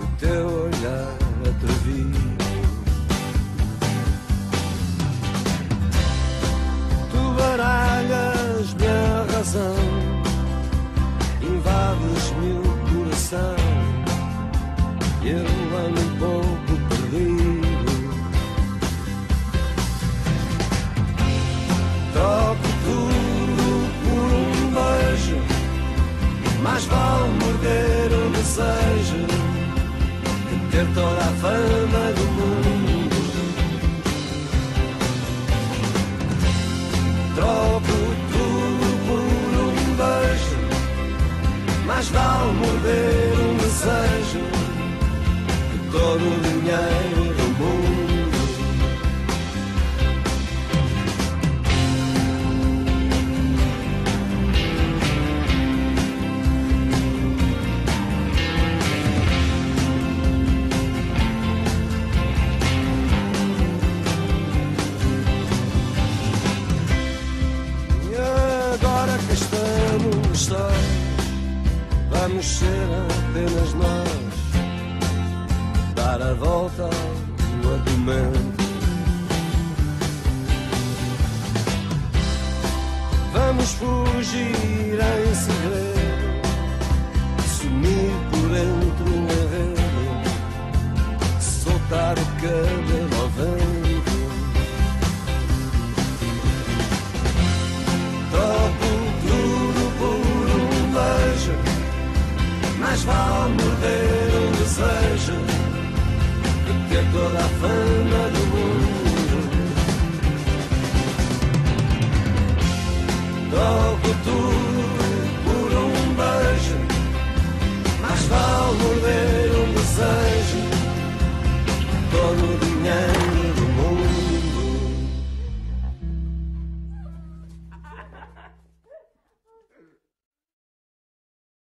o teu olhar atrevido. Tu baralhas-me a razão, invades-me o coração, e eu um pouco ter toda a fama do mundo. Troco tudo por um beijo, mais vale morder um desejo que todo que estamos só, vamos ser apenas nós, dar a volta ao argumento. Vamos fugir em segredo, sumir por entre um enredo, soltar o cabelo desejo que ter toda a fama do mundo. Troco tudo